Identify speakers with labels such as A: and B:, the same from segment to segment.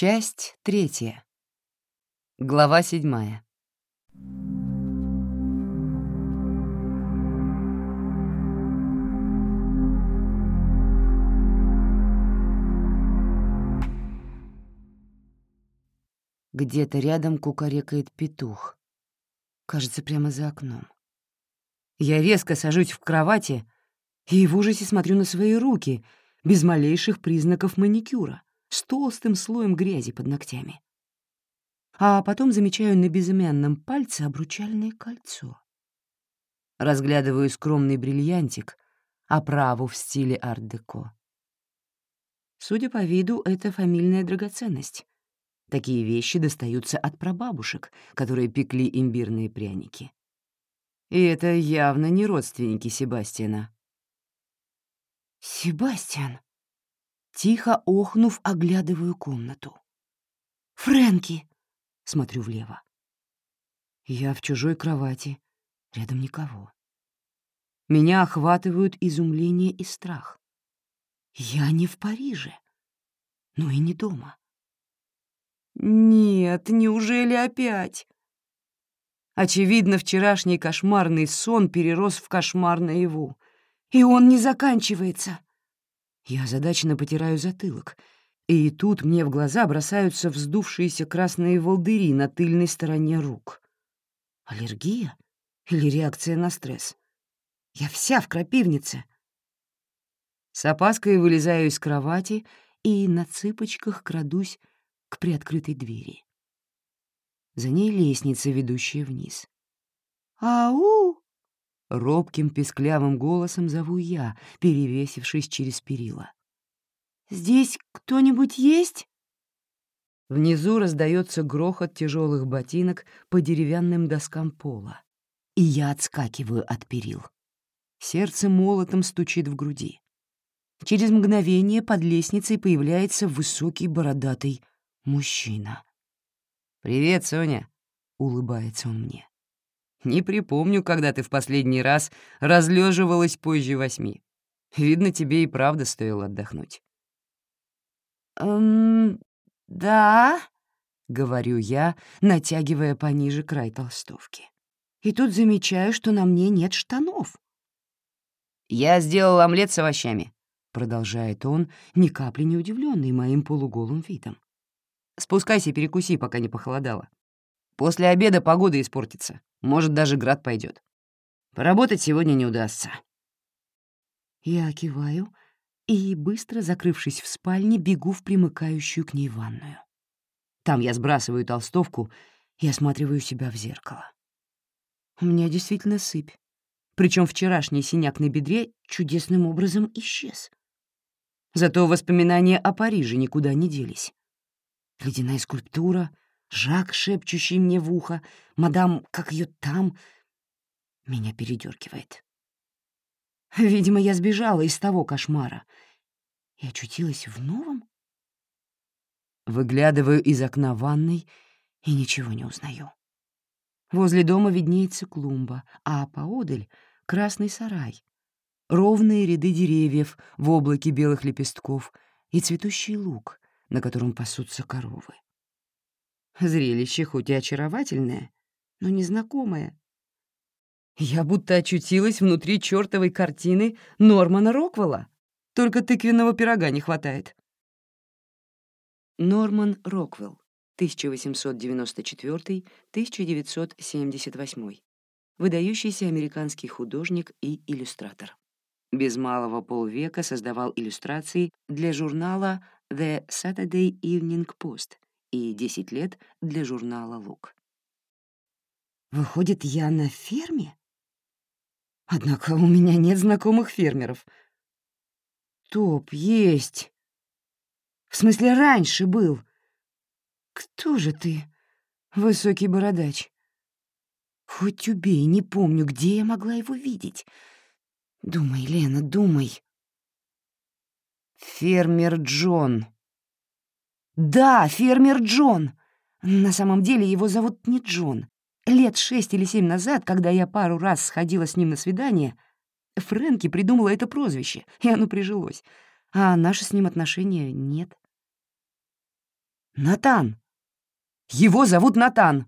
A: Часть третья. Глава седьмая. Где-то рядом кукарекает петух. Кажется, прямо за окном. Я резко сажусь в кровати и в ужасе смотрю на свои руки, без малейших признаков маникюра, с толстым слоем грязи под ногтями. А потом замечаю на безымянном пальце обручальное кольцо. Разглядываю скромный бриллиантик, оправу в стиле арт-деко. Судя по виду, это фамильная драгоценность. Такие вещи достаются от прабабушек, которые пекли имбирные пряники. И это явно не родственники Себастьяна. «Себастьян!» Тихо охнув, оглядываю комнату. «Фрэнки!» — смотрю влево. Я в чужой кровати, рядом никого. Меня охватывают изумление и страх. Я не в Париже, но и не дома. Нет, неужели опять? Очевидно, вчерашний кошмарный сон перерос в кошмар наяву. И он не заканчивается. Я озадаченно потираю затылок, и тут мне в глаза бросаются вздувшиеся красные волдыри на тыльной стороне рук. Аллергия или реакция на стресс? Я вся в крапивнице. С опаской вылезаю из кровати и на цыпочках крадусь к приоткрытой двери. За ней лестница, ведущая вниз. «Ау!» — робким песклявым голосом зову я, перевесившись через перила. «Здесь кто-нибудь есть?» Внизу раздается грохот тяжелых ботинок по деревянным доскам пола, и я отскакиваю от перил. Сердце молотом стучит в груди. Через мгновение под лестницей появляется высокий бородатый мужчина. «Привет, Соня», — улыбается он мне. «Не припомню, когда ты в последний раз разлеживалась позже восьми. Видно, тебе и правда стоило отдохнуть». «Эм, да», — говорю я, натягивая пониже край толстовки. И тут замечаю, что на мне нет штанов. «Я сделал омлет с овощами», — продолжает он, ни капли не удивленный моим полуголым видом. Спускайся, перекуси, пока не похолодало. После обеда погода испортится. Может, даже град пойдет. Поработать сегодня не удастся. Я киваю и, быстро закрывшись в спальне, бегу в примыкающую к ней ванную. Там я сбрасываю толстовку и осматриваю себя в зеркало. У меня действительно сыпь. Причем вчерашний синяк на бедре чудесным образом исчез. Зато воспоминания о Париже никуда не делись. Ледяная скульптура, Жак, шепчущий мне в ухо, мадам, как ее там, меня передергивает. Видимо, я сбежала из того кошмара и очутилась в новом. Выглядываю из окна ванной и ничего не узнаю. Возле дома виднеется клумба, а поодаль — красный сарай, ровные ряды деревьев в облаке белых лепестков и цветущий луг, на котором пасутся коровы. Зрелище хоть и очаровательное, но незнакомое. Я будто очутилась внутри чертовой картины Нормана Роквелла, только тыквенного пирога не хватает. Норман Роквелл, 1894-1978. Выдающийся американский художник и иллюстратор. Без малого полвека создавал иллюстрации для журнала The Saturday Evening Post и 10 лет для журнала «Лук». Выходит, я на ферме? Однако у меня нет знакомых фермеров. Топ, есть. В смысле, раньше был. Кто же ты, высокий бородач? Хоть убей, не помню, где я могла его видеть. Думай, Лена, думай. Фермер Джон. Да, фермер Джон. На самом деле его зовут не Джон. Лет шесть или семь назад, когда я пару раз сходила с ним на свидание, Фрэнки придумала это прозвище, и оно прижилось. А наши с ним отношения нет. Натан. Его зовут Натан.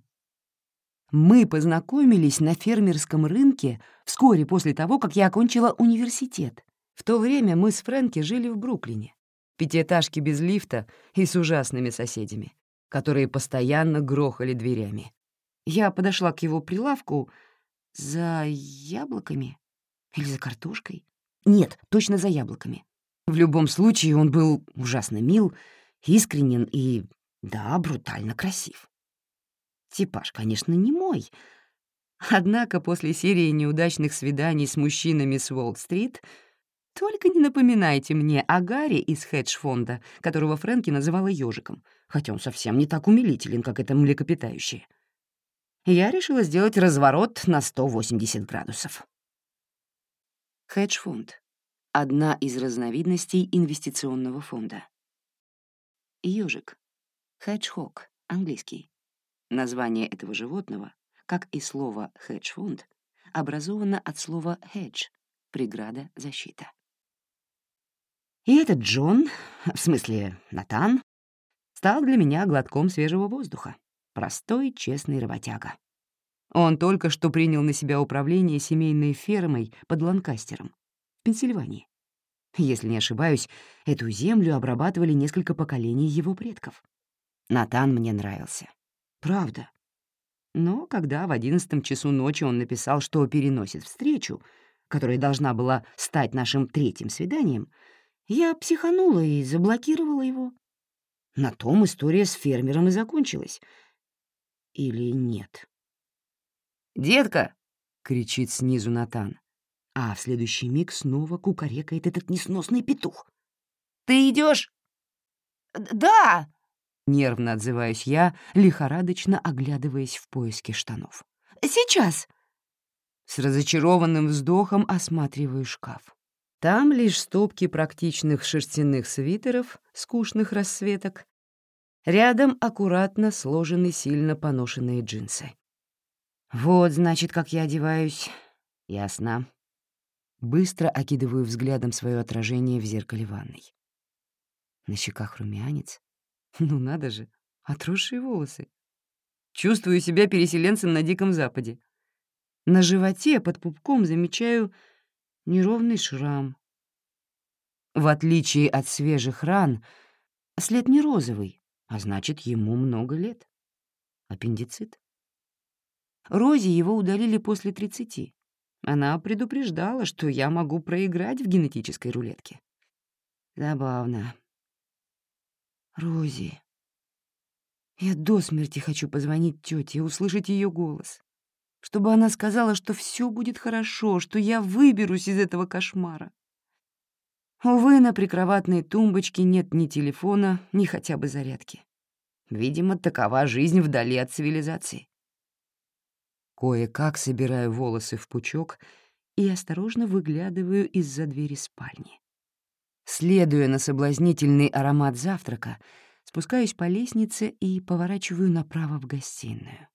A: Мы познакомились на фермерском рынке вскоре после того, как я окончила университет. В то время мы с Фрэнки жили в Бруклине. Пятиэтажки без лифта и с ужасными соседями, которые постоянно грохали дверями. Я подошла к его прилавку за яблоками или за картошкой. Нет, точно за яблоками. В любом случае он был ужасно мил, искренен и, да, брутально красив. Типаж, конечно, не мой. Однако после серии неудачных свиданий с мужчинами с Уолл-стрит только не напоминайте мне о Гарри из хедж-фонда, которого Фрэнки называла ежиком, хотя он совсем не так умилителен, как это млекопитающее. Я решила сделать разворот на 180 градусов. Хедж-фонд — одна из разновидностей инвестиционного фонда. Ёжик. Хедж-хок, английский. Название этого животного, как и слово «хедж-фонд», образовано от слова «хедж» — преграда, защита. И этот Джон, в смысле Натан, стал для меня глотком свежего воздуха. Простой, честный работяга. Он только что принял на себя управление семейной фермой под Ланкастером, в Пенсильвании. Если не ошибаюсь, эту землю обрабатывали несколько поколений его предков. Натан мне нравился. Правда. Но когда в одиннадцатом часу ночи он написал, что переносит встречу, которая должна была стать нашим третьим свиданием, я психанула и заблокировала его. На том история с фермером и закончилась. Или нет? «Детка!» — кричит снизу Натан. А в следующий миг снова кукарекает этот несносный петух. «Ты идешь? «Да!» — нервно отзываюсь я, лихорадочно оглядываясь в поиске штанов. «Сейчас!» С разочарованным вздохом осматриваю шкаф. Там лишь стопки практичных шерстяных свитеров, скучных расцветок. Рядом аккуратно сложены сильно поношенные джинсы. Вот, значит, как я одеваюсь. Ясно. Быстро окидываю взглядом свое отражение в зеркале ванной. На щеках румянец. Ну надо же, отросшие волосы. Чувствую себя переселенцем на Диком Западе. На животе под пупком замечаю неровный шрам. В отличие от свежих ран, след не розовый, а значит, ему много лет. Аппендицит. Розе его удалили после 30. Она предупреждала, что я могу проиграть в генетической рулетке. Забавно. Рози. Я до смерти хочу позвонить тете и услышать ее голос, чтобы она сказала, что все будет хорошо, что я выберусь из этого кошмара. Увы, на прикроватной тумбочке нет ни телефона, ни хотя бы зарядки. Видимо, такова жизнь вдали от цивилизации. Кое-как собираю волосы в пучок и осторожно выглядываю из-за двери спальни. Следуя на соблазнительный аромат завтрака, спускаюсь по лестнице и поворачиваю направо в гостиную.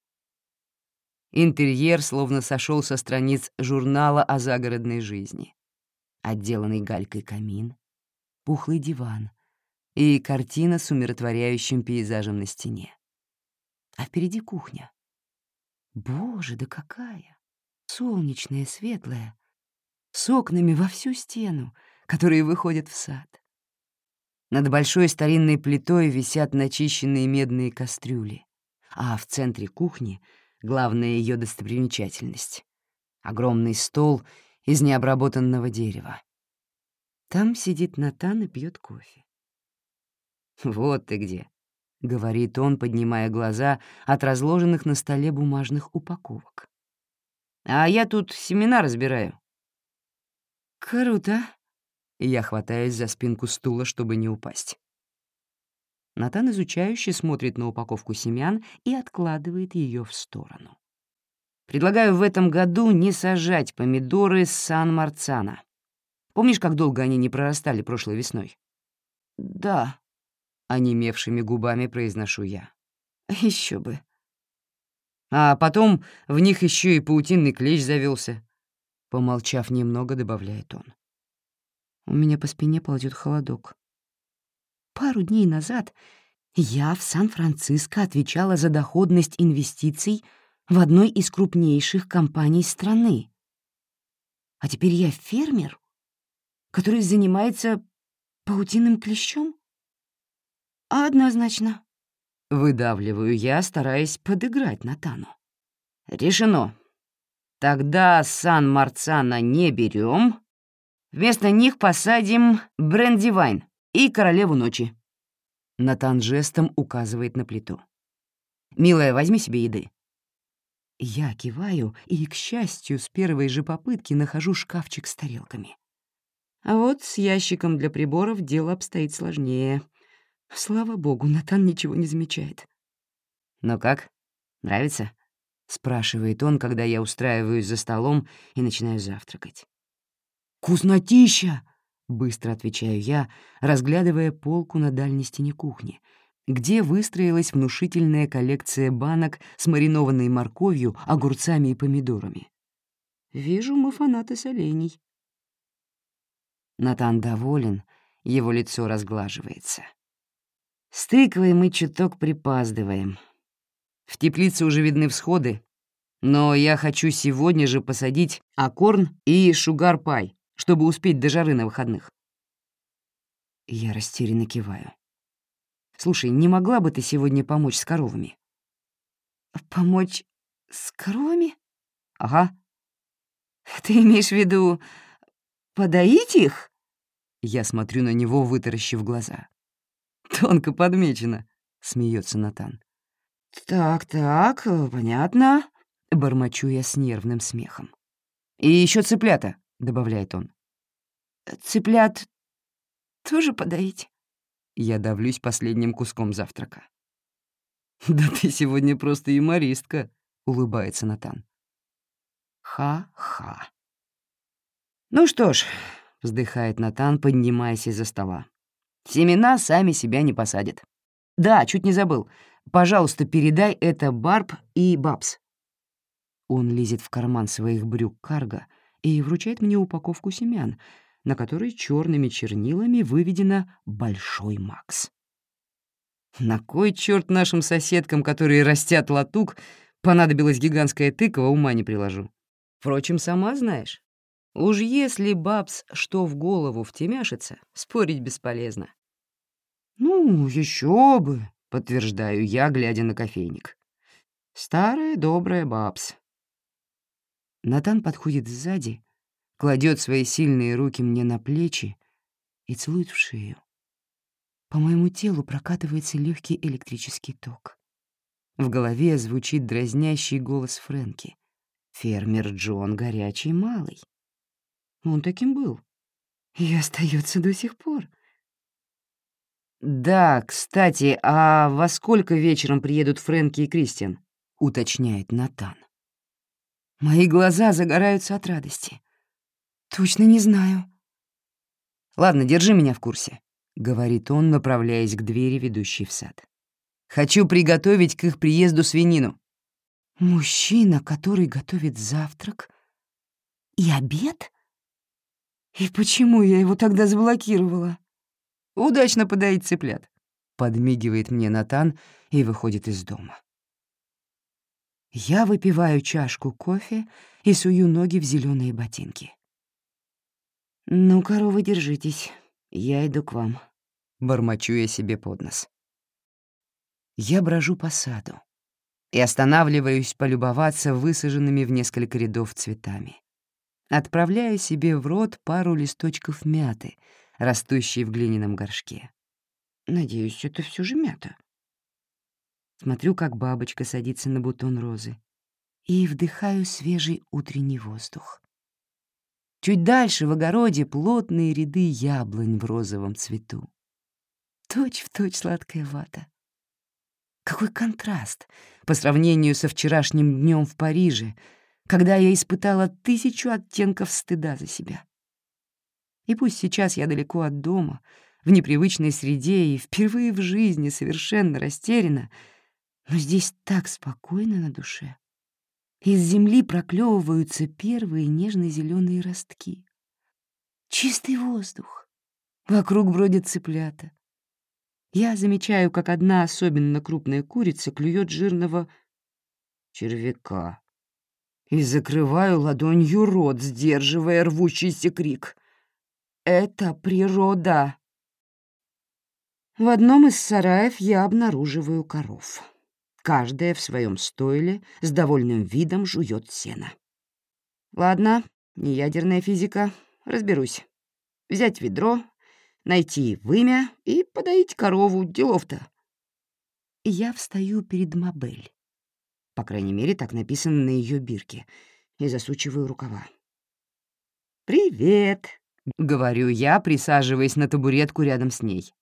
A: Интерьер словно сошел со страниц журнала о загородной жизни. Отделанный галькой камин, пухлый диван и картина с умиротворяющим пейзажем на стене. А впереди кухня. Боже, да какая! Солнечная, светлая, с окнами во всю стену, которые выходят в сад. Над большой старинной плитой висят начищенные медные кастрюли, а в центре кухни — главная ее достопримечательность — огромный стол из необработанного дерева. Там сидит Натан и пьет кофе. «Вот ты где!» — говорит он, поднимая глаза от разложенных на столе бумажных упаковок. «А я тут семена разбираю». «Круто!» Я хватаюсь за спинку стула, чтобы не упасть. Натан изучающе смотрит на упаковку семян и откладывает ее в сторону. Предлагаю в этом году не сажать помидоры с Сан-Марцана. Помнишь, как долго они не прорастали прошлой весной? Да, — онемевшими губами произношу я. Еще бы. А потом в них еще и паутинный клещ завелся. Помолчав немного, добавляет он. У меня по спине ползет холодок. Пару дней назад Я в Сан-Франциско отвечала за доходность инвестиций в одной из крупнейших компаний страны. А теперь я фермер, который занимается паутинным клещом? Однозначно. Выдавливаю я, стараясь подыграть Натану. Решено. Тогда Сан-Марцана не берем. Вместо них посадим Брендивайн и Королеву ночи. Натан жестом указывает на плиту. «Милая, возьми себе еды». Я киваю и, к счастью, с первой же попытки нахожу шкафчик с тарелками. А вот с ящиком для приборов дело обстоит сложнее. Слава богу, Натан ничего не замечает. «Ну как? Нравится?» — спрашивает он, когда я устраиваюсь за столом и начинаю завтракать. «Вкуснотища!» — быстро отвечаю я, разглядывая полку на дальней стене кухни, где выстроилась внушительная коллекция банок с маринованной морковью, огурцами и помидорами. Вижу, мы фанаты солений. Натан доволен, его лицо разглаживается. С тыквой мы чуток припаздываем. В теплице уже видны всходы, но я хочу сегодня же посадить акорн и шугар-пай, чтобы успеть до жары на выходных. Я растерянно киваю. «Слушай, не могла бы ты сегодня помочь с коровами?» «Помочь с коровами?» «Ага». «Ты имеешь в виду подоить их?» Я смотрю на него, вытаращив глаза. «Тонко подмечено», — смеется Натан. «Так-так, понятно», — бормочу я с нервным смехом. «И еще цыплята», — добавляет он. «Цыплят тоже подоить?» Я давлюсь последним куском завтрака. «Да ты сегодня просто юмористка», — улыбается Натан. «Ха-ха». «Ну что ж», — вздыхает Натан, поднимаясь из-за стола. «Семена сами себя не посадят. Да, чуть не забыл. Пожалуйста, передай это Барб и Бабс». Он лезет в карман своих брюк карго и вручает мне упаковку семян, на которой черными чернилами выведено «Большой Макс». На кой черт нашим соседкам, которые растят латук, понадобилась гигантская тыква, ума не приложу. Впрочем, сама знаешь, уж если бабс что в голову втемяшится, спорить бесполезно. «Ну, еще бы», — подтверждаю я, глядя на кофейник. «Старая добрая бабс». Натан подходит сзади, кладет свои сильные руки мне на плечи и целует в шею. По моему телу прокатывается легкий электрический ток. В голове звучит дразнящий голос Фрэнки. «Фермер Джон горячий малый». Он таким был. И остается до сих пор. «Да, кстати, а во сколько вечером приедут Фрэнки и Кристиан?» — уточняет Натан. Мои глаза загораются от радости. «Точно не знаю». «Ладно, держи меня в курсе», — говорит он, направляясь к двери, ведущей в сад. «Хочу приготовить к их приезду свинину». «Мужчина, который готовит завтрак и обед? И почему я его тогда заблокировала?» «Удачно подоить цыплят», — подмигивает мне Натан и выходит из дома. Я выпиваю чашку кофе и сую ноги в зеленые ботинки. «Ну, коровы, держитесь, я иду к вам», — бормочу я себе под нос. Я брожу по саду и останавливаюсь полюбоваться высаженными в несколько рядов цветами. Отправляю себе в рот пару листочков мяты, растущей в глиняном горшке. Надеюсь, это все же мята. Смотрю, как бабочка садится на бутон розы, и вдыхаю свежий утренний воздух. Чуть дальше в огороде плотные ряды яблонь в розовом цвету. Точь в точь сладкая вата. Какой контраст по сравнению со вчерашним днем в Париже, когда я испытала тысячу оттенков стыда за себя. И пусть сейчас я далеко от дома, в непривычной среде и впервые в жизни совершенно растеряна, но здесь так спокойно на душе. Из земли проклевываются первые нежно-зеленые ростки. Чистый воздух. Вокруг бродят цыплята. Я замечаю, как одна особенно крупная курица клюет жирного червяка. И закрываю ладонью рот, сдерживая рвущийся крик. «Это природа!» В одном из сараев я обнаруживаю коров. Каждая в своем стойле с довольным видом жует сено. Ладно, не ядерная физика, разберусь. Взять ведро, найти вымя и подоить корову, делов-то. Я встаю перед Мобель. По крайней мере, так написано на ее бирке, и засучиваю рукава. «Привет», — говорю я, присаживаясь на табуретку рядом с ней.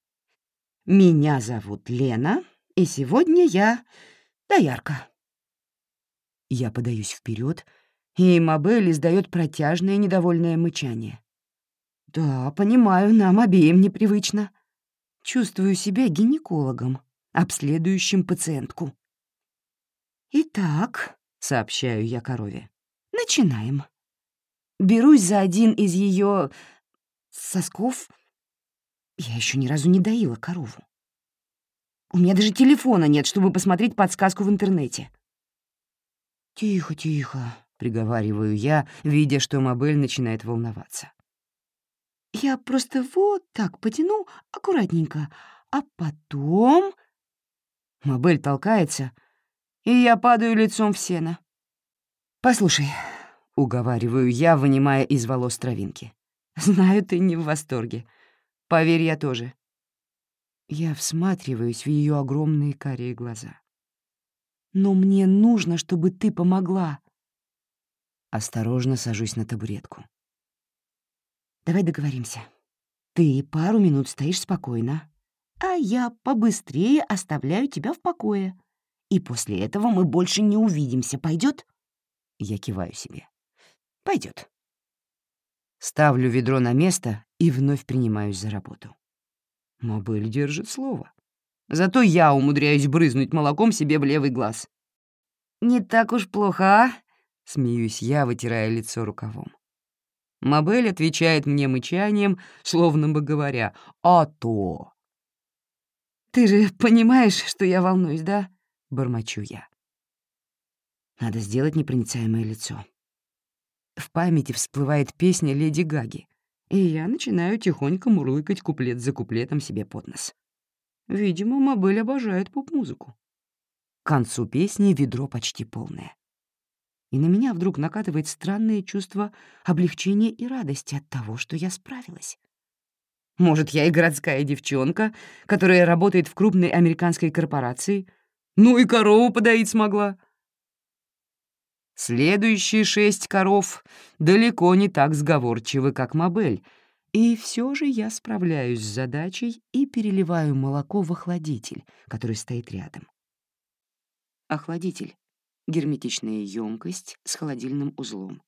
A: «Меня зовут Лена, и сегодня я доярка». Я подаюсь вперед, и Мобель издает протяжное недовольное мычание. «Да, понимаю, нам обеим непривычно. Чувствую себя гинекологом, обследующим пациентку». «Итак», — сообщаю я корове, — «начинаем. Берусь за один из ее сосков. Я еще ни разу не доила корову. У меня даже телефона нет, чтобы посмотреть подсказку в интернете». «Тихо, тихо», — приговариваю я, видя, что Мобель начинает волноваться. Я просто вот так потяну аккуратненько, а потом... Мобель толкается, и я падаю лицом в сено. «Послушай», — уговариваю я, вынимая из волос травинки. «Знаю, ты не в восторге. Поверь, я тоже». Я всматриваюсь в ее огромные карие глаза. «Но мне нужно, чтобы ты помогла». Осторожно сажусь на табуретку. Давай договоримся. Ты пару минут стоишь спокойно, а я побыстрее оставляю тебя в покое. И после этого мы больше не увидимся. Пойдет? Я киваю себе. Пойдет. Ставлю ведро на место и вновь принимаюсь за работу. Мобиль держит слово. Зато я умудряюсь брызнуть молоком себе в левый глаз. «Не так уж плохо, а?» — смеюсь я, вытирая лицо рукавом. Мобель отвечает мне мычанием, словно бы говоря «А то». «Ты же понимаешь, что я волнуюсь, да?» — бормочу я. Надо сделать непроницаемое лицо. В памяти всплывает песня Леди Гаги, и я начинаю тихонько мурлыкать куплет за куплетом себе под нос. Видимо, Мобель обожает поп-музыку. К концу песни ведро почти полное и на меня вдруг накатывает странное чувство облегчения и радости от того, что я справилась. Может, я и городская девчонка, которая работает в крупной американской корпорации, ну и корову подоить смогла. Следующие шесть коров далеко не так сговорчивы, как Мобель, и все же я справляюсь с задачей и переливаю молоко в охладитель, который стоит рядом. Охладитель Герметичная емкость с холодильным узлом.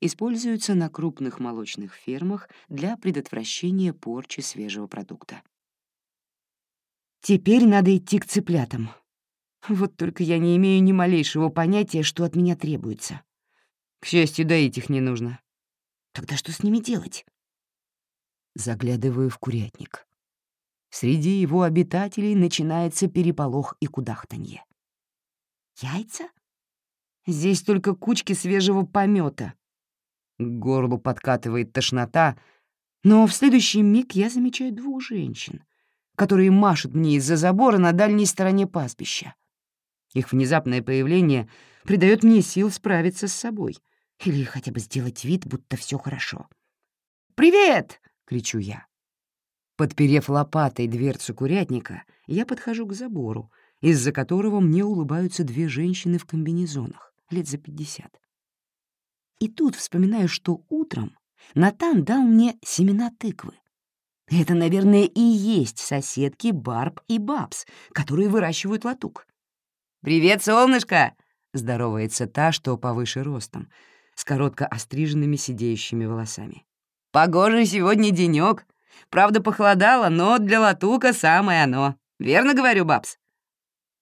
A: Используется на крупных молочных фермах для предотвращения порчи свежего продукта. Теперь надо идти к цыплятам. Вот только я не имею ни малейшего понятия, что от меня требуется. К счастью, доить их не нужно. Тогда что с ними делать? Заглядываю в курятник. Среди его обитателей начинается переполох и кудахтанье. Яйца? Здесь только кучки свежего помета. К горлу подкатывает тошнота, но в следующий миг я замечаю двух женщин, которые машут мне из-за забора на дальней стороне пастбища. Их внезапное появление придает мне сил справиться с собой или хотя бы сделать вид, будто все хорошо. «Привет!» — кричу я. Подперев лопатой дверцу курятника, я подхожу к забору, из-за которого мне улыбаются две женщины в комбинезонах лет за пятьдесят. И тут вспоминаю, что утром Натан дал мне семена тыквы. Это, наверное, и есть соседки Барб и Бабс, которые выращивают латук. «Привет, солнышко!» — здоровается та, что повыше ростом, с коротко остриженными сидеющими волосами. «Погожий сегодня денёк. Правда, похолодало, но для латука самое оно. Верно говорю, Бабс?»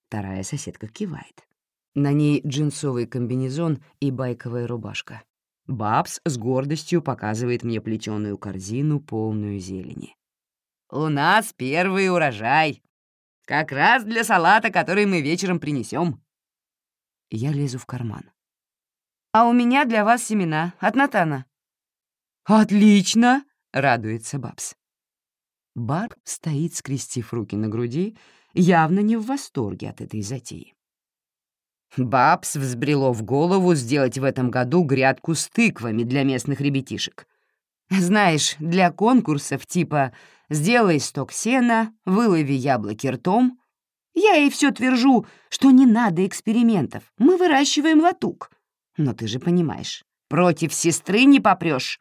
A: Вторая соседка кивает. На ней джинсовый комбинезон и байковая рубашка. Бабс с гордостью показывает мне плетеную корзину, полную зелени. «У нас первый урожай. Как раз для салата, который мы вечером принесем. Я лезу в карман. «А у меня для вас семена от Натана». «Отлично!» — радуется Бабс. Барб стоит, скрестив руки на груди, явно не в восторге от этой затеи. Бабс взбрело в голову сделать в этом году грядку с тыквами для местных ребятишек. Знаешь, для конкурсов типа «сделай сток сена», «вылови яблоки ртом», я ей все твержу, что не надо экспериментов, мы выращиваем латук. Но ты же понимаешь, против сестры не попрешь.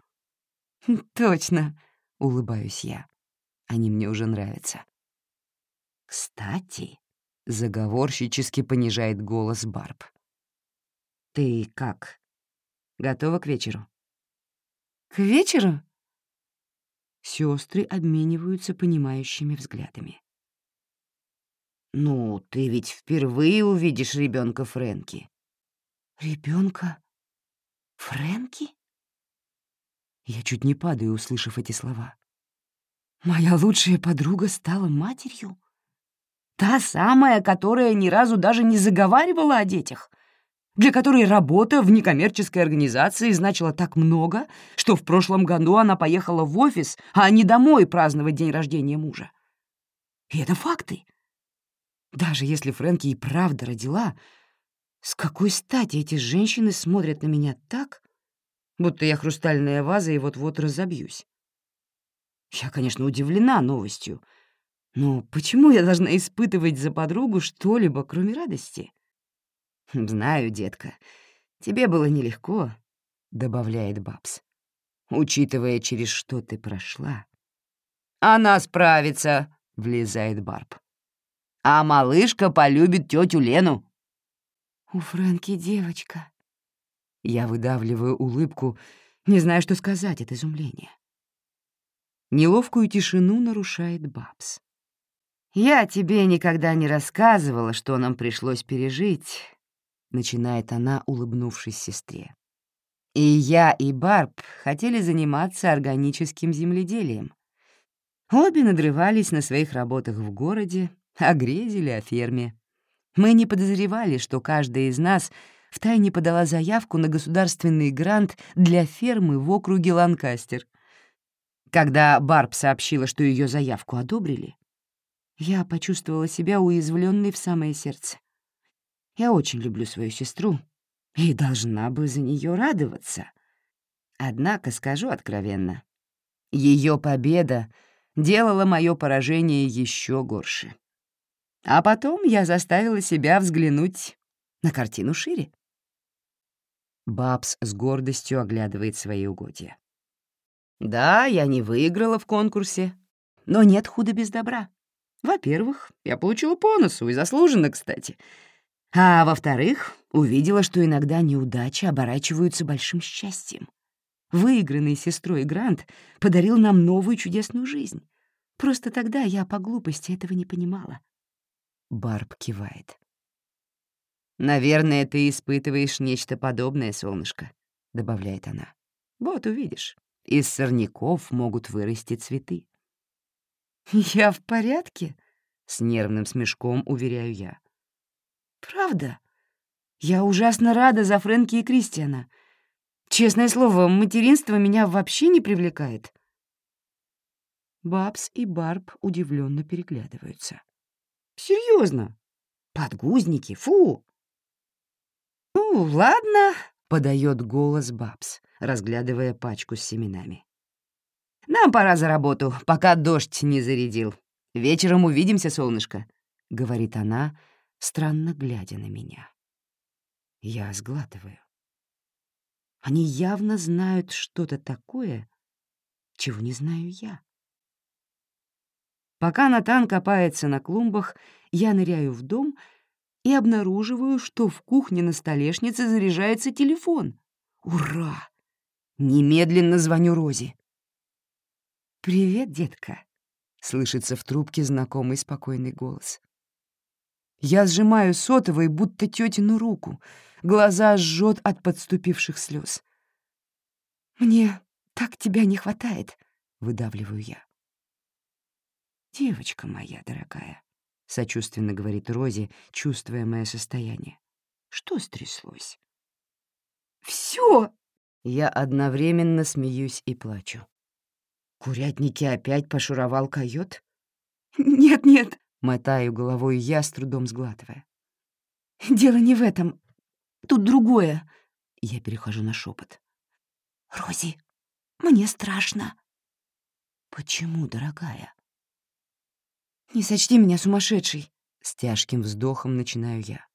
A: «Точно», — улыбаюсь я. Они мне уже нравятся. «Кстати», — заговорщически понижает голос Барб. «Ты как? Готова к вечеру?» «К вечеру?» Сестры обмениваются понимающими взглядами. «Ну, ты ведь впервые увидишь ребенка Фрэнки». Ребенка Фрэнки?» Я чуть не падаю, услышав эти слова. Моя лучшая подруга стала матерью? Та самая, которая ни разу даже не заговаривала о детях, для которой работа в некоммерческой организации значила так много, что в прошлом году она поехала в офис, а не домой праздновать день рождения мужа. И это факты. Даже если Фрэнки и правда родила, с какой стати эти женщины смотрят на меня так, будто я хрустальная ваза и вот-вот разобьюсь? Я, конечно, удивлена новостью, но почему я должна испытывать за подругу что-либо, кроме радости? «Знаю, детка, тебе было нелегко», — добавляет Бабс, «учитывая, через что ты прошла». «Она справится», — влезает Барб. «А малышка полюбит тетю Лену». «У Фрэнки девочка». Я выдавливаю улыбку, не знаю, что сказать от изумления. Неловкую тишину нарушает Бабс. «Я тебе никогда не рассказывала, что нам пришлось пережить», — начинает она, улыбнувшись сестре. «И я, и Барб хотели заниматься органическим земледелием. Обе надрывались на своих работах в городе, а грезили о ферме. Мы не подозревали, что каждая из нас втайне подала заявку на государственный грант для фермы в округе Ланкастер. Когда Барб сообщила, что ее заявку одобрили, я почувствовала себя уязвленной в самое сердце. Я очень люблю свою сестру и должна бы за нее радоваться. Однако, скажу откровенно, ее победа делала мое поражение еще горше. А потом я заставила себя взглянуть на картину шире. Бабс с гордостью оглядывает свои угодья. Да, я не выиграла в конкурсе, но нет худа без добра. Во-первых, я получила по носу, и заслуженно, кстати — а во-вторых, увидела, что иногда неудачи оборачиваются большим счастьем. Выигранный сестрой Грант подарил нам новую чудесную жизнь. Просто тогда я по глупости этого не понимала. Барб кивает. «Наверное, ты испытываешь нечто подобное, солнышко», — добавляет она. «Вот увидишь, из сорняков могут вырасти цветы». «Я в порядке?» — с нервным смешком уверяю я. Правда? Я ужасно рада за Фрэнки и Кристиана. Честное слово, материнство меня вообще не привлекает. Бабс и Барб удивленно переглядываются. Серьезно? Подгузники? Фу! Ну, ладно, подает голос Бабс, разглядывая пачку с семенами. Нам пора за работу, пока дождь не зарядил. Вечером увидимся, солнышко, говорит она, странно глядя на меня. Я сглатываю. Они явно знают что-то такое, чего не знаю я. Пока Натан копается на клумбах, я ныряю в дом и обнаруживаю, что в кухне на столешнице заряжается телефон. Ура! Немедленно звоню Розе. «Привет, детка», — слышится в трубке знакомый спокойный голос. Я сжимаю сотовый, будто тетину руку. Глаза жжет от подступивших слез. «Мне так тебя не хватает», — выдавливаю я. «Девочка моя дорогая, — сочувственно говорит Рози, чувствуя мое состояние. «Что стряслось?» «Всё!» Я одновременно смеюсь и плачу. «Курятники опять пошуровал койот?» «Нет-нет», — мотаю головой я, с трудом сглатывая. «Дело не в этом. Тут другое». Я перехожу на шепот. «Рози, мне страшно». «Почему, дорогая?» «Не сочти меня сумасшедшей!» С тяжким вздохом начинаю я.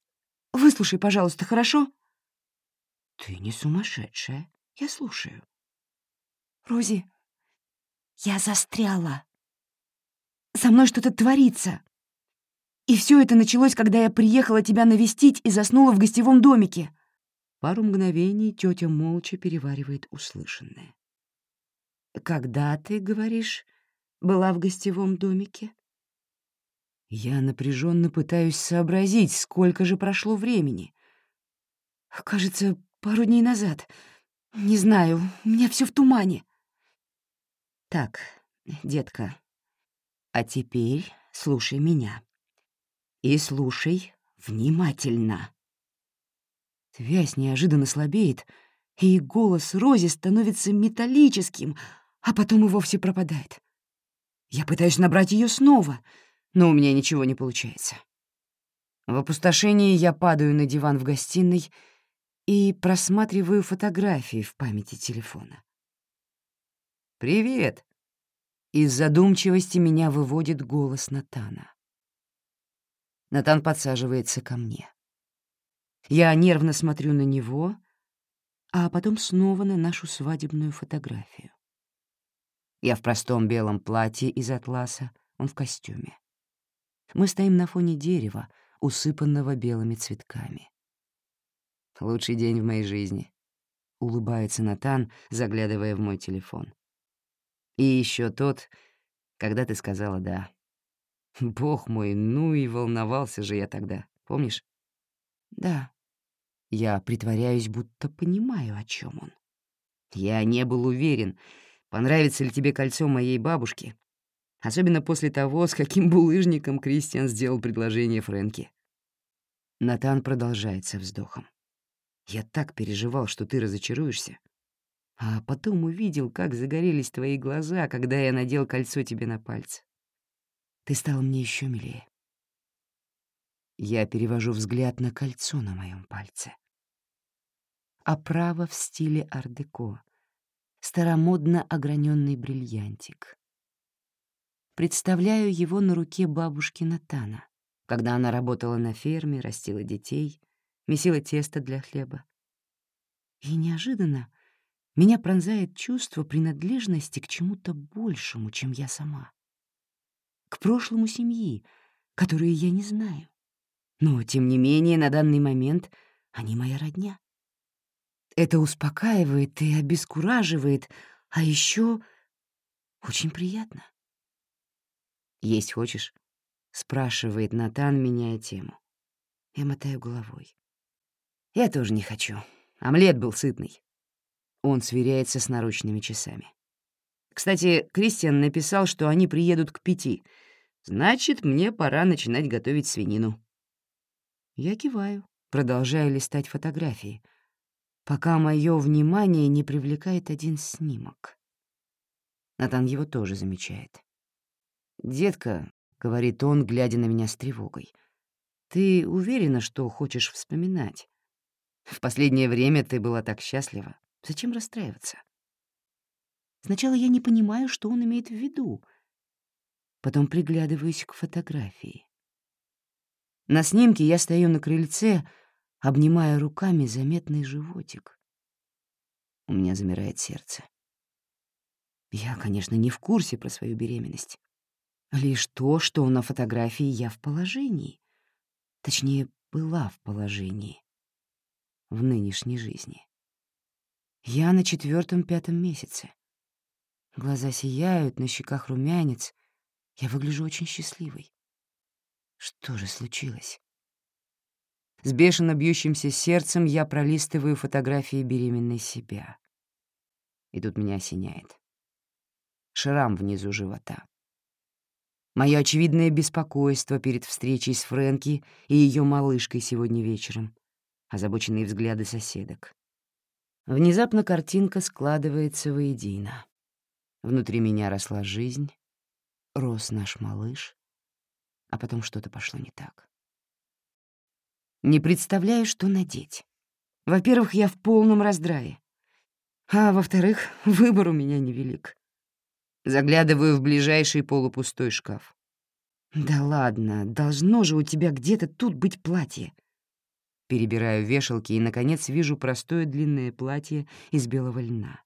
A: «Выслушай, пожалуйста, хорошо?» «Ты не сумасшедшая. Я слушаю». «Рози, я застряла. Со мной что-то творится. И все это началось, когда я приехала тебя навестить и заснула в гостевом домике». Пару мгновений тетя молча переваривает услышанное. «Когда, ты говоришь, была в гостевом домике?» Я напряженно пытаюсь сообразить, сколько же прошло времени. Кажется, пару дней назад. Не знаю, у меня все в тумане. Так, детка, а теперь слушай меня. И слушай внимательно. Связь неожиданно слабеет, и голос Рози становится металлическим, а потом и вовсе пропадает. Я пытаюсь набрать ее снова — но у меня ничего не получается. В опустошении я падаю на диван в гостиной и просматриваю фотографии в памяти телефона. «Привет!» Из задумчивости меня выводит голос Натана. Натан подсаживается ко мне. Я нервно смотрю на него, а потом снова на нашу свадебную фотографию. Я в простом белом платье из атласа, он в костюме. Мы стоим на фоне дерева, усыпанного белыми цветками. «Лучший день в моей жизни», — улыбается Натан, заглядывая в мой телефон. «И еще тот, когда ты сказала «да». Бог мой, ну и волновался же я тогда, помнишь?» «Да». Я притворяюсь, будто понимаю, о чем он. Я не был уверен, понравится ли тебе кольцо моей бабушки, Особенно после того, с каким булыжником Кристиан сделал предложение Фрэнки. Натан продолжает со вздохом. «Я так переживал, что ты разочаруешься. А потом увидел, как загорелись твои глаза, когда я надел кольцо тебе на пальцы. Ты стал мне еще милее. Я перевожу взгляд на кольцо на моем пальце. Оправа в стиле ар-деко, старомодно ограненный бриллиантик. Представляю его на руке бабушки Натана, когда она работала на ферме, растила детей, месила тесто для хлеба. И неожиданно меня пронзает чувство принадлежности к чему-то большему, чем я сама. К прошлому семьи, которую я не знаю. Но, тем не менее, на данный момент они моя родня. Это успокаивает и обескураживает, а еще очень приятно. «Есть хочешь?» — спрашивает Натан, меняя тему. Я мотаю головой. «Я тоже не хочу. Омлет был сытный». Он сверяется с наручными часами. «Кстати, Кристиан написал, что они приедут к пяти. Значит, мне пора начинать готовить свинину». Я киваю, продолжая листать фотографии, пока мое внимание не привлекает один снимок. Натан его тоже замечает. «Детка», — говорит он, глядя на меня с тревогой, — «ты уверена, что хочешь вспоминать? В последнее время ты была так счастлива. Зачем расстраиваться?» Сначала я не понимаю, что он имеет в виду. Потом приглядываюсь к фотографии. На снимке я стою на крыльце, обнимая руками заметный животик. У меня замирает сердце. Я, конечно, не в курсе про свою беременность. Лишь то, что на фотографии я в положении. Точнее, была в положении. В нынешней жизни. Я на четвертом-пятом месяце. Глаза сияют, на щеках румянец. Я выгляжу очень счастливой. Что же случилось? С бешено бьющимся сердцем я пролистываю фотографии беременной себя. И тут меня осеняет. Шрам внизу живота. Мое очевидное беспокойство перед встречей с Фрэнки и ее малышкой сегодня вечером, озабоченные взгляды соседок. Внезапно картинка складывается воедино. Внутри меня росла жизнь, рос наш малыш, а потом что-то пошло не так. Не представляю, что надеть. Во-первых, я в полном раздрае. А во-вторых, выбор у меня невелик. Заглядываю в ближайший полупустой шкаф. «Да ладно, должно же у тебя где-то тут быть платье». Перебираю вешалки и, наконец, вижу простое длинное платье из белого льна.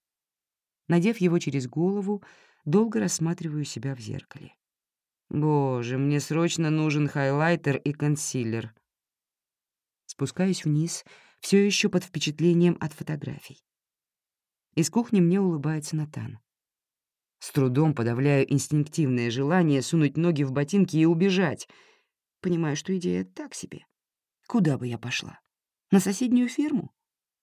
A: Надев его через голову, долго рассматриваю себя в зеркале. Боже, мне срочно нужен хайлайтер и консилер. Спускаюсь вниз, все еще под впечатлением от фотографий. Из кухни мне улыбается Натан. С трудом подавляю инстинктивное желание сунуть ноги в ботинки и убежать. Понимаю, что идея так себе. Куда бы я пошла? На соседнюю ферму?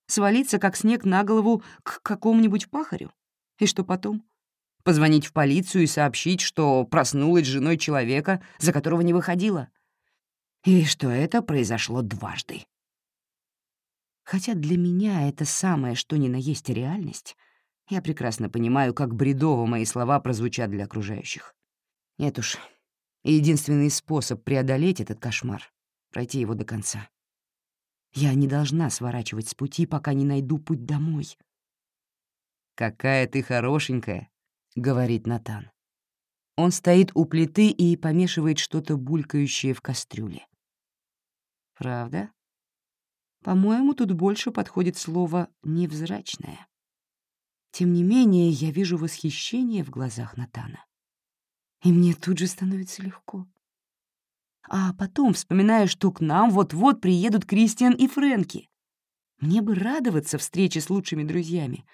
A: Свалиться, как снег, на голову к какому-нибудь пахарю? И что потом? Позвонить в полицию и сообщить, что проснулась женой человека, за которого не выходила? И что это произошло дважды. Хотя для меня это самое, что ни на есть реальность, я прекрасно понимаю, как бредово мои слова прозвучат для окружающих. Нет уж, единственный способ преодолеть этот кошмар — пройти его до конца. Я не должна сворачивать с пути, пока не найду путь домой. «Какая ты хорошенькая», — говорит Натан. Он стоит у плиты и помешивает что-то булькающее в кастрюле. Правда? По-моему, тут больше подходит слово «невзрачное». Тем не менее, я вижу восхищение в глазах Натана. И мне тут же становится легко. А потом вспоминаю, что к нам вот-вот приедут Кристиан и Фрэнки. Мне бы радоваться встрече с лучшими друзьями.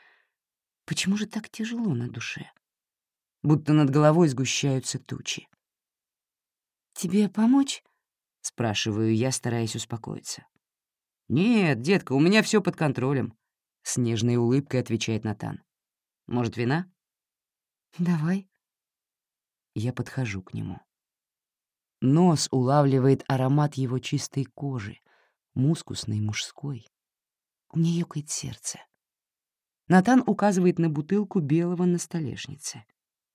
A: Почему же так тяжело на душе? Будто над головой сгущаются тучи. «Тебе помочь?» — спрашиваю я, стараясь успокоиться. «Нет, детка, у меня все под контролем», — с нежной улыбкой отвечает Натан. Может, вина?» «Давай». Я подхожу к нему. Нос улавливает аромат его чистой кожи, мускусной, мужской. У меня ёкает сердце. Натан указывает на бутылку белого на столешнице.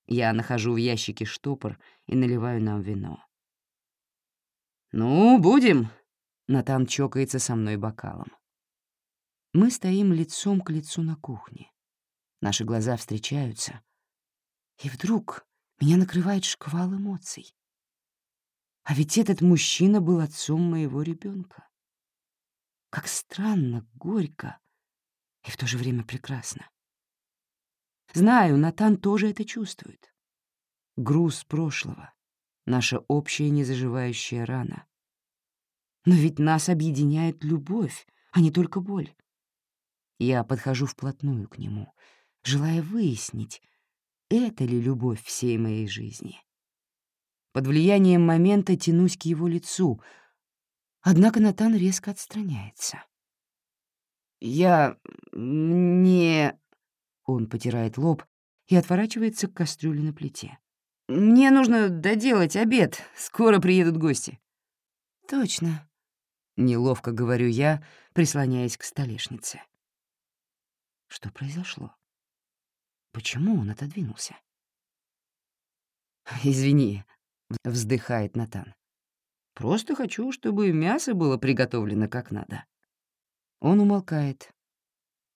A: Я нахожу в ящике штопор и наливаю нам вино. «Ну, будем!» — Натан чокается со мной бокалом. Мы стоим лицом к лицу на кухне. Наши глаза встречаются. И вдруг меня накрывает шквал эмоций. А ведь этот мужчина был отцом моего ребенка. Как странно, горько и в то же время прекрасно. Знаю, Натан тоже это чувствует. Груз прошлого, наша общая незаживающая рана. Но ведь нас объединяет любовь, а не только боль. Я подхожу вплотную к нему — желая выяснить, это ли любовь всей моей жизни. Под влиянием момента тянусь к его лицу, однако Натан резко отстраняется. «Я... не...» Он потирает лоб и отворачивается к кастрюле на плите. «Мне нужно доделать обед, скоро приедут гости». «Точно», — неловко говорю я, прислоняясь к столешнице. Что произошло? Почему он отодвинулся? «Извини», — вздыхает Натан. «Просто хочу, чтобы мясо было приготовлено как надо». Он умолкает,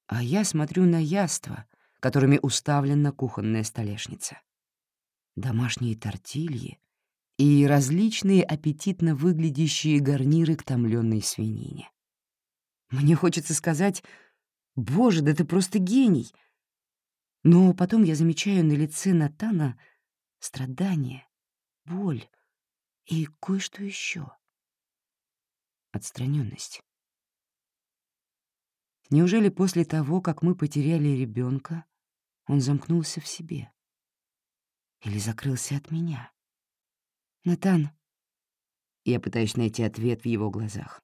A: а я смотрю на яства, которыми уставлена кухонная столешница. Домашние тортильи и различные аппетитно выглядящие гарниры к томлённой свинине. Мне хочется сказать, «Боже, да ты просто гений!» Но потом я замечаю на лице Натана страдание, боль и кое-что еще. Отстраненность. Неужели после того, как мы потеряли ребенка, он замкнулся в себе? Или закрылся от меня? Натан. Я пытаюсь найти ответ в его глазах.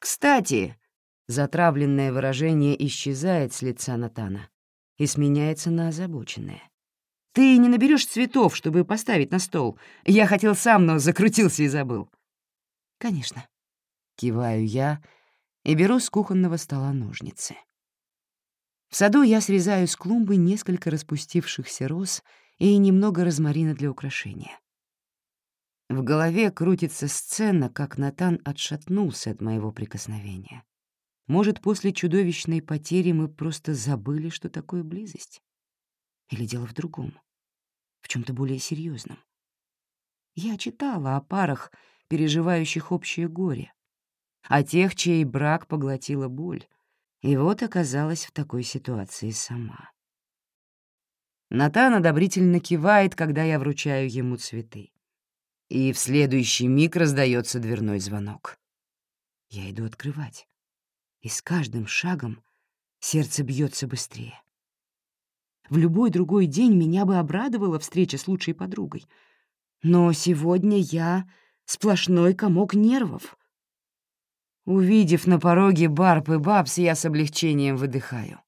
A: «Кстати!» Затравленное выражение исчезает с лица Натана и сменяется на озабоченное. Ты не наберешь цветов, чтобы поставить на стол. Я хотел сам, но закрутился и забыл». «Конечно». Киваю я и беру с кухонного стола ножницы. В саду я срезаю с клумбы несколько распустившихся роз и немного розмарина для украшения. В голове крутится сцена, как Натан отшатнулся от моего прикосновения. Может, после чудовищной потери мы просто забыли, что такое близость? Или дело в другом, в чем то более серьезном? Я читала о парах, переживающих общее горе, о тех, чей брак поглотила боль, и вот оказалась в такой ситуации сама. Натан одобрительно кивает, когда я вручаю ему цветы. И в следующий миг раздается дверной звонок. Я иду открывать. И с каждым шагом сердце бьется быстрее. В любой другой день меня бы обрадовала встреча с лучшей подругой. Но сегодня я сплошной комок нервов. Увидев на пороге Барб и Бабс, я с облегчением выдыхаю.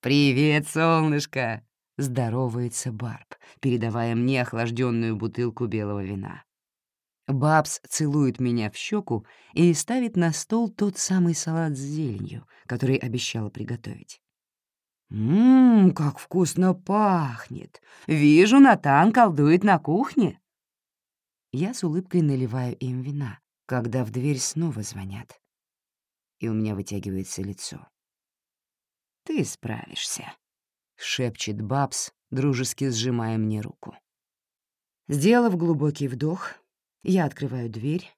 A: «Привет, солнышко!» — здоровается Барб, передавая мне охлажденную бутылку белого вина. Бабс целует меня в щеку и ставит на стол тот самый салат с зеленью, который обещала приготовить. «Ммм, как вкусно пахнет! Вижу, Натан колдует на кухне!» Я с улыбкой наливаю им вина, когда в дверь снова звонят, и у меня вытягивается лицо. «Ты справишься», — шепчет Бабс, дружески сжимая мне руку. Сделав глубокий вдох, я открываю дверь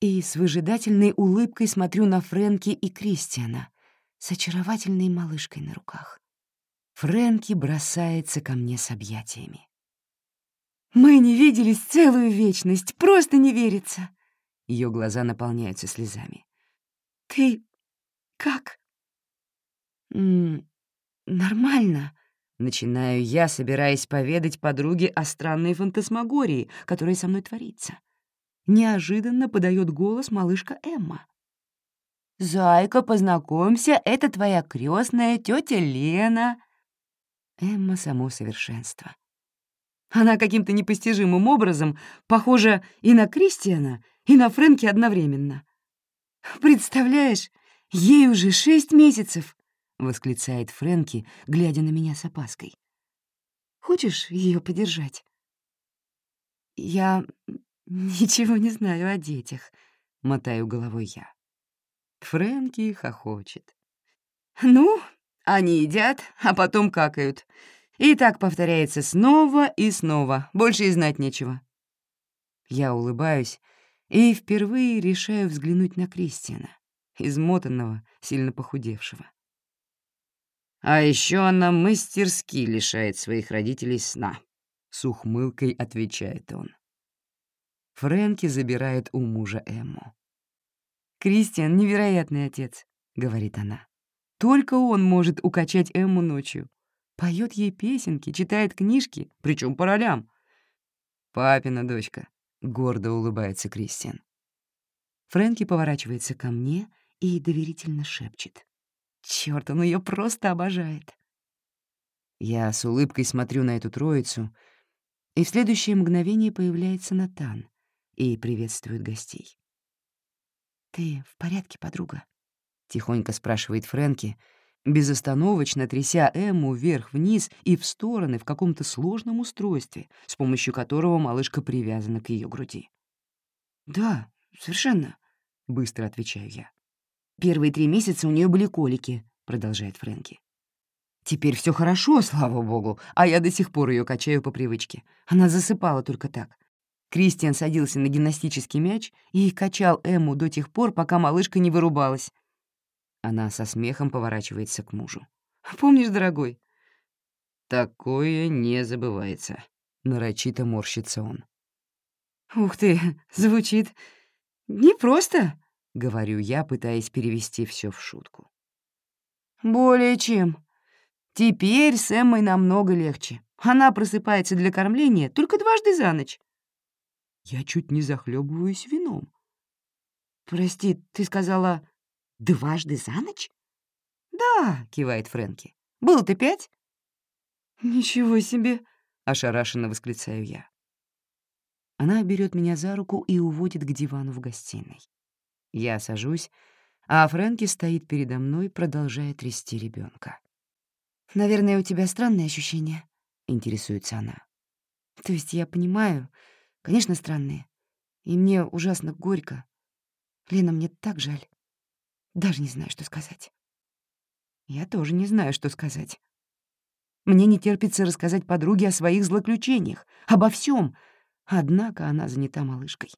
A: и с выжидательной улыбкой смотрю на Фрэнки и Кристиана с очаровательной малышкой на руках. Фрэнки бросается ко мне с объятиями. «Мы не виделись целую вечность, просто не верится!» Ее глаза наполняются слезами. «Ты как?» М -м, «Нормально», — начинаю я, собираясь поведать подруге о странной фантасмагории, которая со мной творится. Неожиданно подает голос малышка Эмма. «Зайка, познакомься, это твоя крестная тетя Лена». Эмма — само совершенство. Она каким-то непостижимым образом похожа и на Кристиана, и на Фрэнки одновременно. «Представляешь, ей уже шесть месяцев!» — восклицает Фрэнки, глядя на меня с опаской. «Хочешь ее подержать?» «Я ничего не знаю о детях», — мотаю головой я. Фрэнки хохочет. «Ну, они едят, а потом какают. И так повторяется снова и снова, больше и знать нечего». Я улыбаюсь, и впервые решаю взглянуть на Кристиана, измотанного, сильно похудевшего. «А еще она мастерски лишает своих родителей сна», — с ухмылкой отвечает он. Фрэнки забирает у мужа Эмму. «Кристиан — невероятный отец», — говорит она. «Только он может укачать Эмму ночью. Поет ей песенки, читает книжки, причем по ролям. Папина дочка, — гордо улыбается Кристиан. Фрэнки поворачивается ко мне и доверительно шепчет. «Чёрт, он её просто обожает!» Я с улыбкой смотрю на эту троицу, и в следующее мгновение появляется Натан и приветствует гостей. «Ты в порядке, подруга?» — тихонько спрашивает Фрэнки, безостановочно тряся Эмму вверх-вниз и в стороны в каком-то сложном устройстве, с помощью которого малышка привязана к ее груди. «Да, совершенно», — быстро отвечаю я. «Первые три месяца у нее были колики», — продолжает Фрэнки. «Теперь все хорошо, слава богу, а я до сих пор ее качаю по привычке. Она засыпала только так. Кристиан садился на гимнастический мяч и качал Эмму до тех пор, пока малышка не вырубалась. Она со смехом поворачивается к мужу. «Помнишь, дорогой?» «Такое не забывается», — нарочито морщится он. «Ух ты, звучит непросто», — говорю я, пытаясь перевести все в шутку. «Более чем. Теперь с Эммой намного легче. Она просыпается для кормления только дважды за ночь». Я чуть не захлебываюсь вином. «Прости, ты сказала Дважды за ночь? Да, кивает Фрэнки. Было-то пять? Ничего себе, ошарашенно восклицаю я. Она берет меня за руку и уводит к дивану в гостиной. Я сажусь, а Фрэнки стоит передо мной, продолжая трясти ребенка. «Наверное, у тебя странные ощущения?» — интересуется она. «То есть я понимаю, конечно, странные. И мне ужасно горько. Лена, мне так жаль. Даже не знаю, что сказать». Я тоже не знаю, что сказать. Мне не терпится рассказать подруге о своих злоключениях, обо всем. Однако она занята малышкой.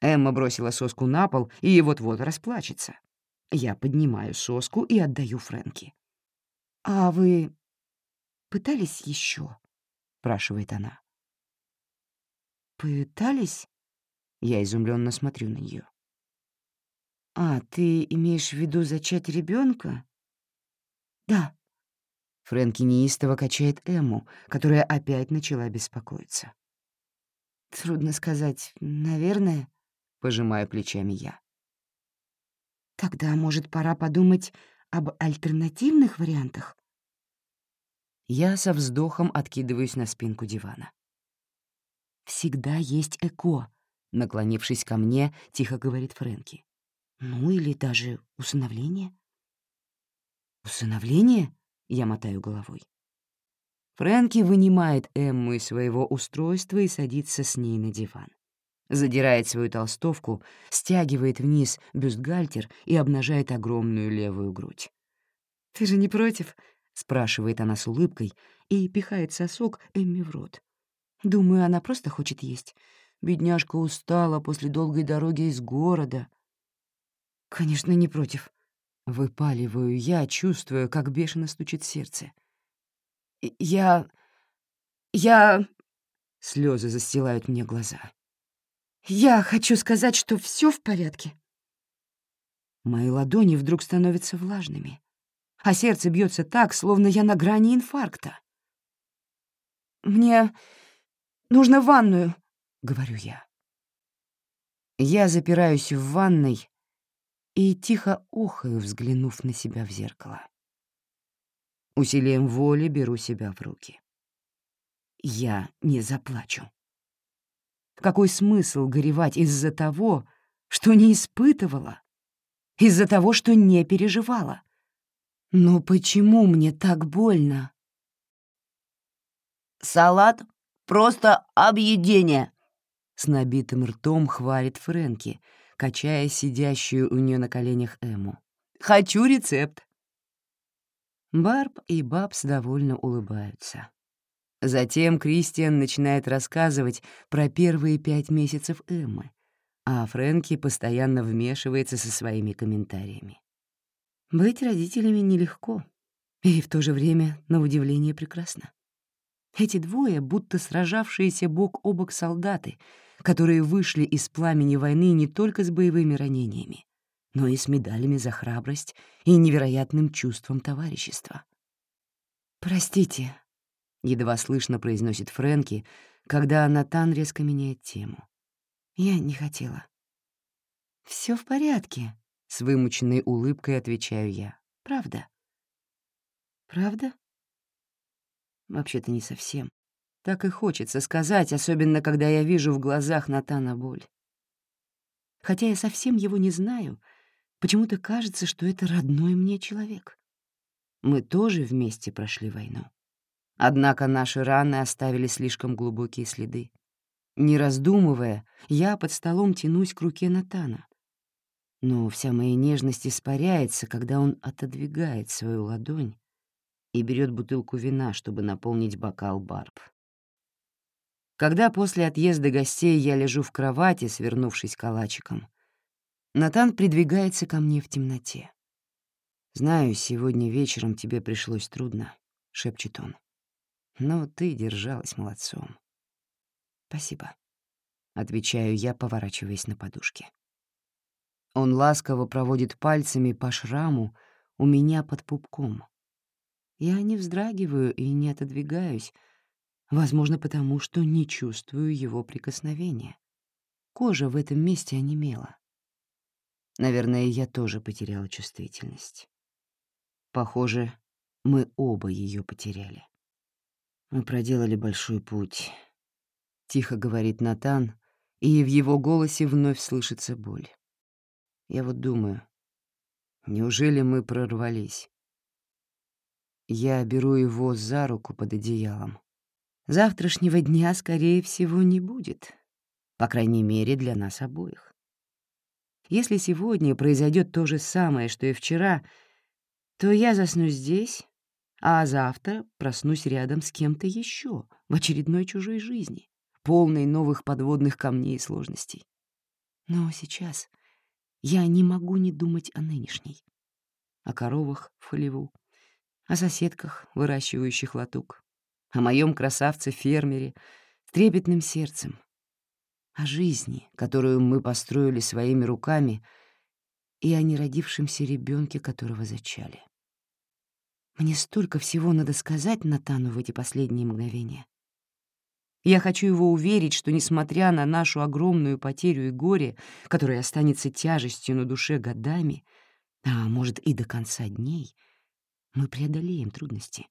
A: Эмма бросила соску на пол и вот-вот расплачется. Я поднимаю соску и отдаю Фрэнки. «А вы пытались еще? спрашивает она. «Пытались?» Я изумленно смотрю на нее. «А, ты имеешь в виду зачать ребенка? «Да». Фрэнки неистово качает Эмму, которая опять начала беспокоиться. «Трудно сказать. Наверное», — пожимаю плечами я. «Тогда, может, пора подумать об альтернативных вариантах?» Я со вздохом откидываюсь на спинку дивана. «Всегда есть ЭКО», — наклонившись ко мне, тихо говорит Фрэнки. «Ну или даже усыновление». «Усыновление?» — я мотаю головой. Фрэнки вынимает Эмму из своего устройства и садится с ней на диван. Задирает свою толстовку, стягивает вниз бюстгальтер и обнажает огромную левую грудь. «Ты же не против?» — спрашивает она с улыбкой и пихает сосок Эмми в рот. Думаю, она просто хочет есть. Бедняжка устала после долгой дороги из города. «Конечно, не против», Выпаливаю я, чувствуя, как бешено стучит сердце. «Я... я...» Слезы застилают мне глаза. «Я хочу сказать, что все в порядке». Мои ладони вдруг становятся влажными, а сердце бьется так, словно я на грани инфаркта. «Мне нужно ванную», — говорю я. Я запираюсь в ванной, и тихо охаю, взглянув на себя в зеркало. Усилием воли беру себя в руки. Я не заплачу. Какой смысл горевать из-за того, что не испытывала, из-за того, что не переживала? Но почему мне так больно?
B: «Салат — просто объедение!»
A: С набитым ртом хвалит Фрэнки — качая сидящую у нее на коленях Эму. «Хочу рецепт!» Барб и Бабс довольно улыбаются. Затем Кристиан начинает рассказывать про первые пять месяцев Эммы, а Фрэнки постоянно вмешивается со своими комментариями. Быть родителями нелегко, и в то же время, на удивление, прекрасно. Эти двое, будто сражавшиеся бок о бок солдаты, которые вышли из пламени войны не только с боевыми ранениями, но и с медалями за храбрость и невероятным чувством товарищества. «Простите», — едва слышно произносит Фрэнки, когда Натан резко меняет тему. «Я не хотела». Все в порядке», — с вымученной улыбкой отвечаю я. «Правда». «Правда?» Вообще-то не совсем. Так и хочется сказать, особенно когда я вижу в глазах Натана боль. Хотя я совсем его не знаю, почему-то кажется, что это родной мне человек. Мы тоже вместе прошли войну. Однако наши раны оставили слишком глубокие следы. Не раздумывая, я под столом тянусь к руке Натана. Но вся моя нежность испаряется, когда он отодвигает свою ладонь и берет бутылку вина, чтобы наполнить бокал Барб. Когда после отъезда гостей я лежу в кровати, свернувшись калачиком, Натан придвигается ко мне в темноте. «Знаю, сегодня вечером тебе пришлось трудно», — шепчет он. «Но ты держалась молодцом». «Спасибо», — отвечаю я, поворачиваясь на подушке. Он ласково проводит пальцами по шраму у меня под пупком. Я не вздрагиваю и не отодвигаюсь, Возможно, потому что не чувствую его прикосновения. Кожа в этом месте онемела. Наверное, я тоже потеряла чувствительность. Похоже, мы оба ее потеряли. Мы проделали большой путь, — тихо говорит Натан, и в его голосе вновь слышится боль. Я вот думаю, неужели мы прорвались? Я беру его за руку под одеялом. Завтрашнего дня, скорее всего, не будет. По крайней мере, для нас обоих. Если сегодня произойдет то же самое, что и вчера, то я засну здесь, а завтра проснусь рядом с кем-то еще в очередной чужой жизни, полной новых подводных камней и сложностей. Но сейчас я не могу не думать о нынешней, о коровах в хлеву, о соседках, выращивающих латук, о моем красавце-фермере с трепетным сердцем, о жизни, которую мы построили своими руками, и о неродившемся ребенке, которого зачали. Мне столько всего надо сказать Натану в эти последние мгновения. Я хочу его уверить, что, несмотря на нашу огромную потерю и горе, которое останется тяжестью на душе годами, а может и до конца дней, мы преодолеем трудности.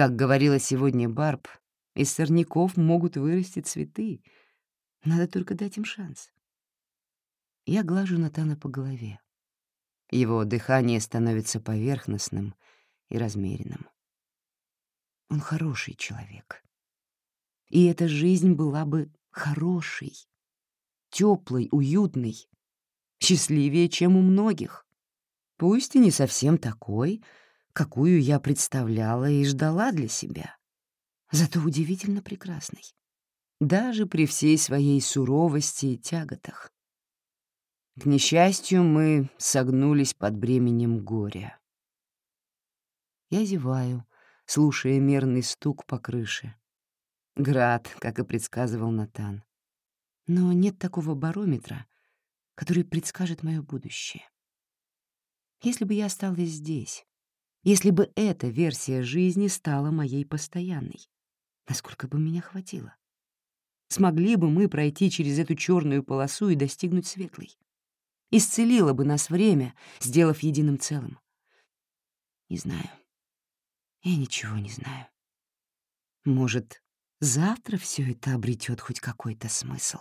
A: Как говорила сегодня Барб, из сорняков могут вырасти цветы. Надо только дать им шанс. Я глажу Натана по голове. Его дыхание становится поверхностным и размеренным. Он хороший человек. И эта жизнь была бы хорошей, теплой, уютной, счастливее, чем у многих. Пусть и не совсем такой, какую я представляла и ждала для себя, зато удивительно прекрасной, даже при всей своей суровости и тяготах. К несчастью, мы согнулись под бременем горя. Я зеваю, слушая мерный стук по крыше. Град, как и предсказывал Натан. Но нет такого барометра, который предскажет мое будущее. Если бы я осталась здесь, если бы эта версия жизни стала моей постоянной, насколько бы меня хватило? Смогли бы мы пройти через эту черную полосу и достигнуть светлой? исцелило бы нас время, сделав единым целым. Не знаю. Я ничего не знаю. Может, завтра все это обретет хоть какой-то смысл.